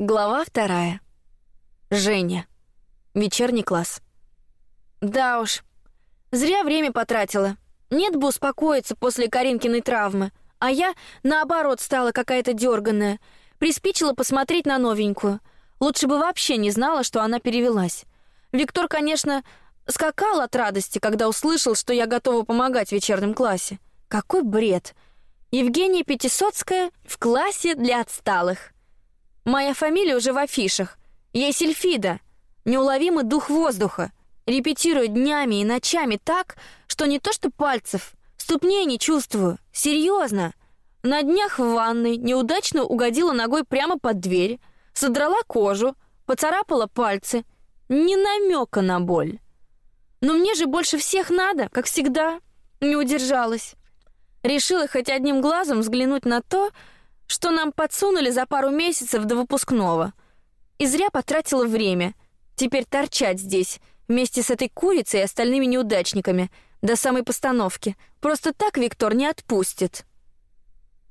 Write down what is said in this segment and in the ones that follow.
Глава вторая. Женя. Вечерний класс. Да уж, зря время потратила. Нет бы успокоиться после Каринкиной травмы, а я, наоборот, стала какая-то дерганная. Приспичила посмотреть на новенькую. Лучше бы вообще не знала, что она перевелась. Виктор, конечно, скакал от радости, когда услышал, что я готова помогать в вечернем классе. Какой бред! Евгения Пятисоцкая в классе для отсталых. Моя фамилия уже в афишах. Я Сильфида, неуловимый дух воздуха. Репетирую днями и ночами так, что не то что пальцев, ступней не чувствую. Серьезно. На днях в ванной неудачно угодила ногой прямо под дверь, содрала кожу, поцарапала пальцы. Ни намека на боль. Но мне же больше всех надо, как всегда. Не удержалась. Решила хоть одним глазом взглянуть на то, что нам подсунули за пару месяцев до выпускного. И зря потратила время. Теперь торчать здесь вместе с этой курицей и остальными неудачниками до самой постановки. Просто так Виктор не отпустит.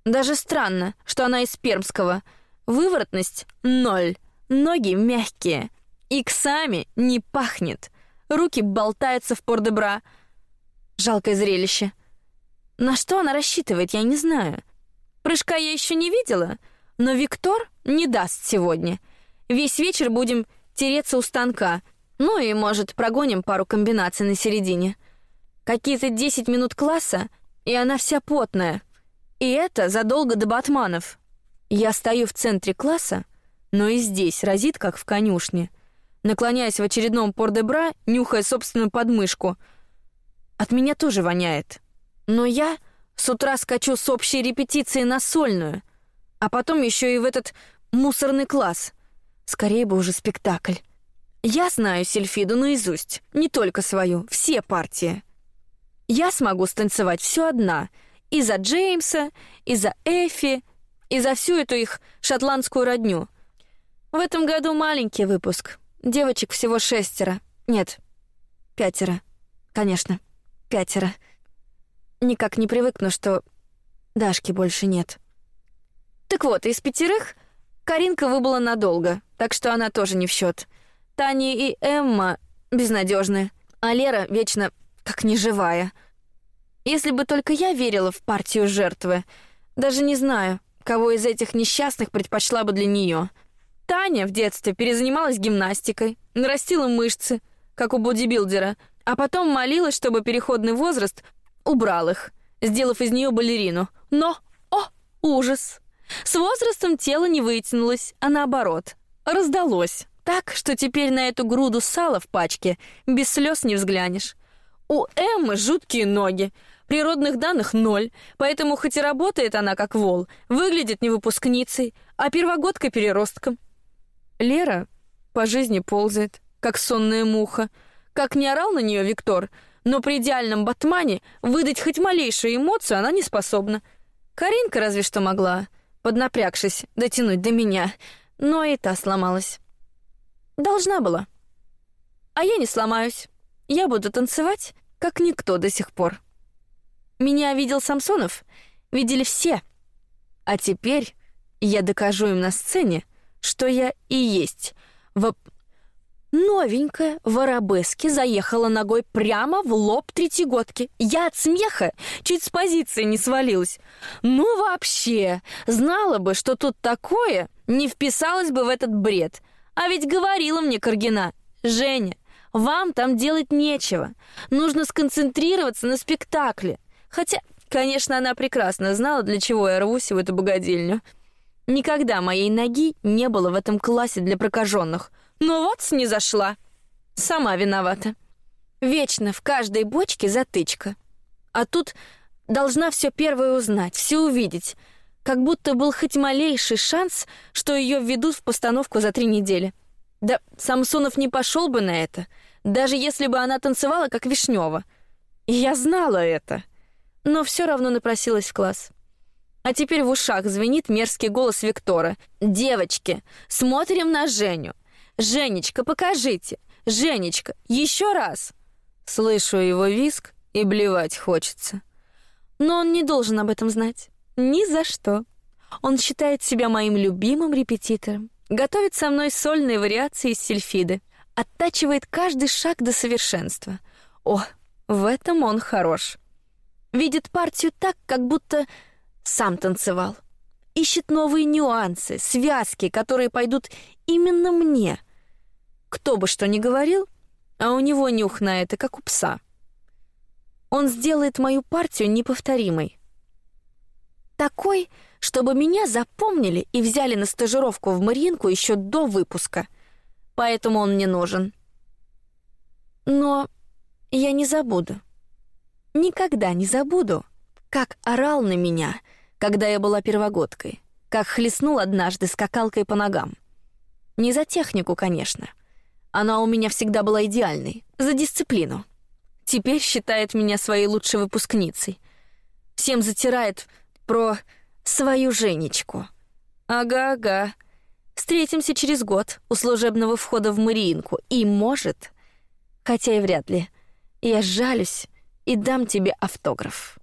Даже странно, что она из Пермского. Выворотность — ноль, ноги мягкие, иксами не пахнет, руки болтаются в пордебра. Жалкое зрелище. На что она рассчитывает, я не знаю. Прыжка я еще не видела, но Виктор не даст сегодня. Весь вечер будем тереться у станка. Ну и, может, прогоним пару комбинаций на середине. Какие-то 10 минут класса, и она вся потная. И это задолго до батманов. Я стою в центре класса, но и здесь разит, как в конюшне. Наклоняясь в очередном пордебра, нюхая собственную подмышку. От меня тоже воняет. Но я с утра скачу с общей репетиции на сольную, а потом еще и в этот мусорный класс. Скорее бы уже спектакль. Я знаю Сильфиду наизусть, не только свою, все партии. Я смогу станцевать все одна, и за Джеймса, и за Эфи, и за всю эту их шотландскую родню. В этом году маленький выпуск. Девочек всего шестеро. Нет, пятеро. Конечно, пятеро. Никак не привыкну, что Дашки больше нет. Так вот, из пятерых Каринка выбыла надолго, так что она тоже не в счет. Таня и Эмма безнадежны, а Лера вечно как неживая. Если бы только я верила в партию жертвы, даже не знаю, кого из этих несчастных предпочла бы для нее. Таня в детстве перезанималась гимнастикой, нарастила мышцы, как у бодибилдера, а потом молилась, чтобы переходный возраст убрал их, сделав из нее балерину. Но, о, ужас! С возрастом тело не вытянулось, а наоборот, раздалось. Так, что теперь на эту груду сала в пачке без слез не взглянешь. У Эммы жуткие ноги, природных данных ноль, поэтому хоть и работает она как вол, выглядит не выпускницей, а первогодка переростком. Лера по жизни ползает, как сонная муха. Как не орал на нее Виктор, но при идеальном батмане выдать хоть малейшую эмоцию она не способна. Каринка разве что могла, поднапрягшись, дотянуть до меня, но и та сломалась. Должна была. А я не сломаюсь. Я буду танцевать, как никто до сих пор. Меня видел Самсонов, видели все. А теперь я докажу им на сцене, что я и есть в Новенькая в арабеске заехала ногой прямо в лоб третьегодки. Я от смеха чуть с позиции не свалилась. Ну вообще, знала бы, что тут такое, не вписалась бы в этот бред. А ведь говорила мне Каргина, Женя, вам там делать нечего. Нужно сконцентрироваться на спектакле. Хотя, конечно, она прекрасно знала, для чего я рвусь в эту богадельню. Никогда моей ноги не было в этом классе для прокаженных — но вот не зашла. Сама виновата. Вечно в каждой бочке затычка. А тут должна все первое узнать, все увидеть. Как будто был хоть малейший шанс, что ее введут в постановку за три недели. Да Самсонов не пошел бы на это, даже если бы она танцевала как Вишнева. И я знала это, но все равно напросилась в класс. А теперь в ушах звенит мерзкий голос Виктора. «Девочки, смотрим на Женю. Женечка, покажите! Женечка, еще раз!» Слышу его виск и блевать хочется. Но он не должен об этом знать. Ни за что. Он считает себя моим любимым репетитором. Готовит со мной сольные вариации из сильфиды. Оттачивает каждый шаг до совершенства. О, в этом он хорош. Видит партию так, как будто сам танцевал. Ищет новые нюансы, связки, которые пойдут именно мне. Кто бы что ни говорил, а у него нюх на это, как у пса. Он сделает мою партию неповторимой. Такой, чтобы меня запомнили и взяли на стажировку в Маринку еще до выпуска. Поэтому он мне нужен. Но я не забуду. Никогда не забуду, как орал на меня, когда я была первогодкой, как хлестнул однажды скакалкой по ногам. Не за технику, конечно. Она у меня всегда была идеальной, за дисциплину. Теперь считает меня своей лучшей выпускницей. Всем затирает про свою Женечку. Ага-ага. Встретимся через год у служебного входа в Мариинку. И может, хотя и вряд ли, я жалюсь и дам тебе автограф.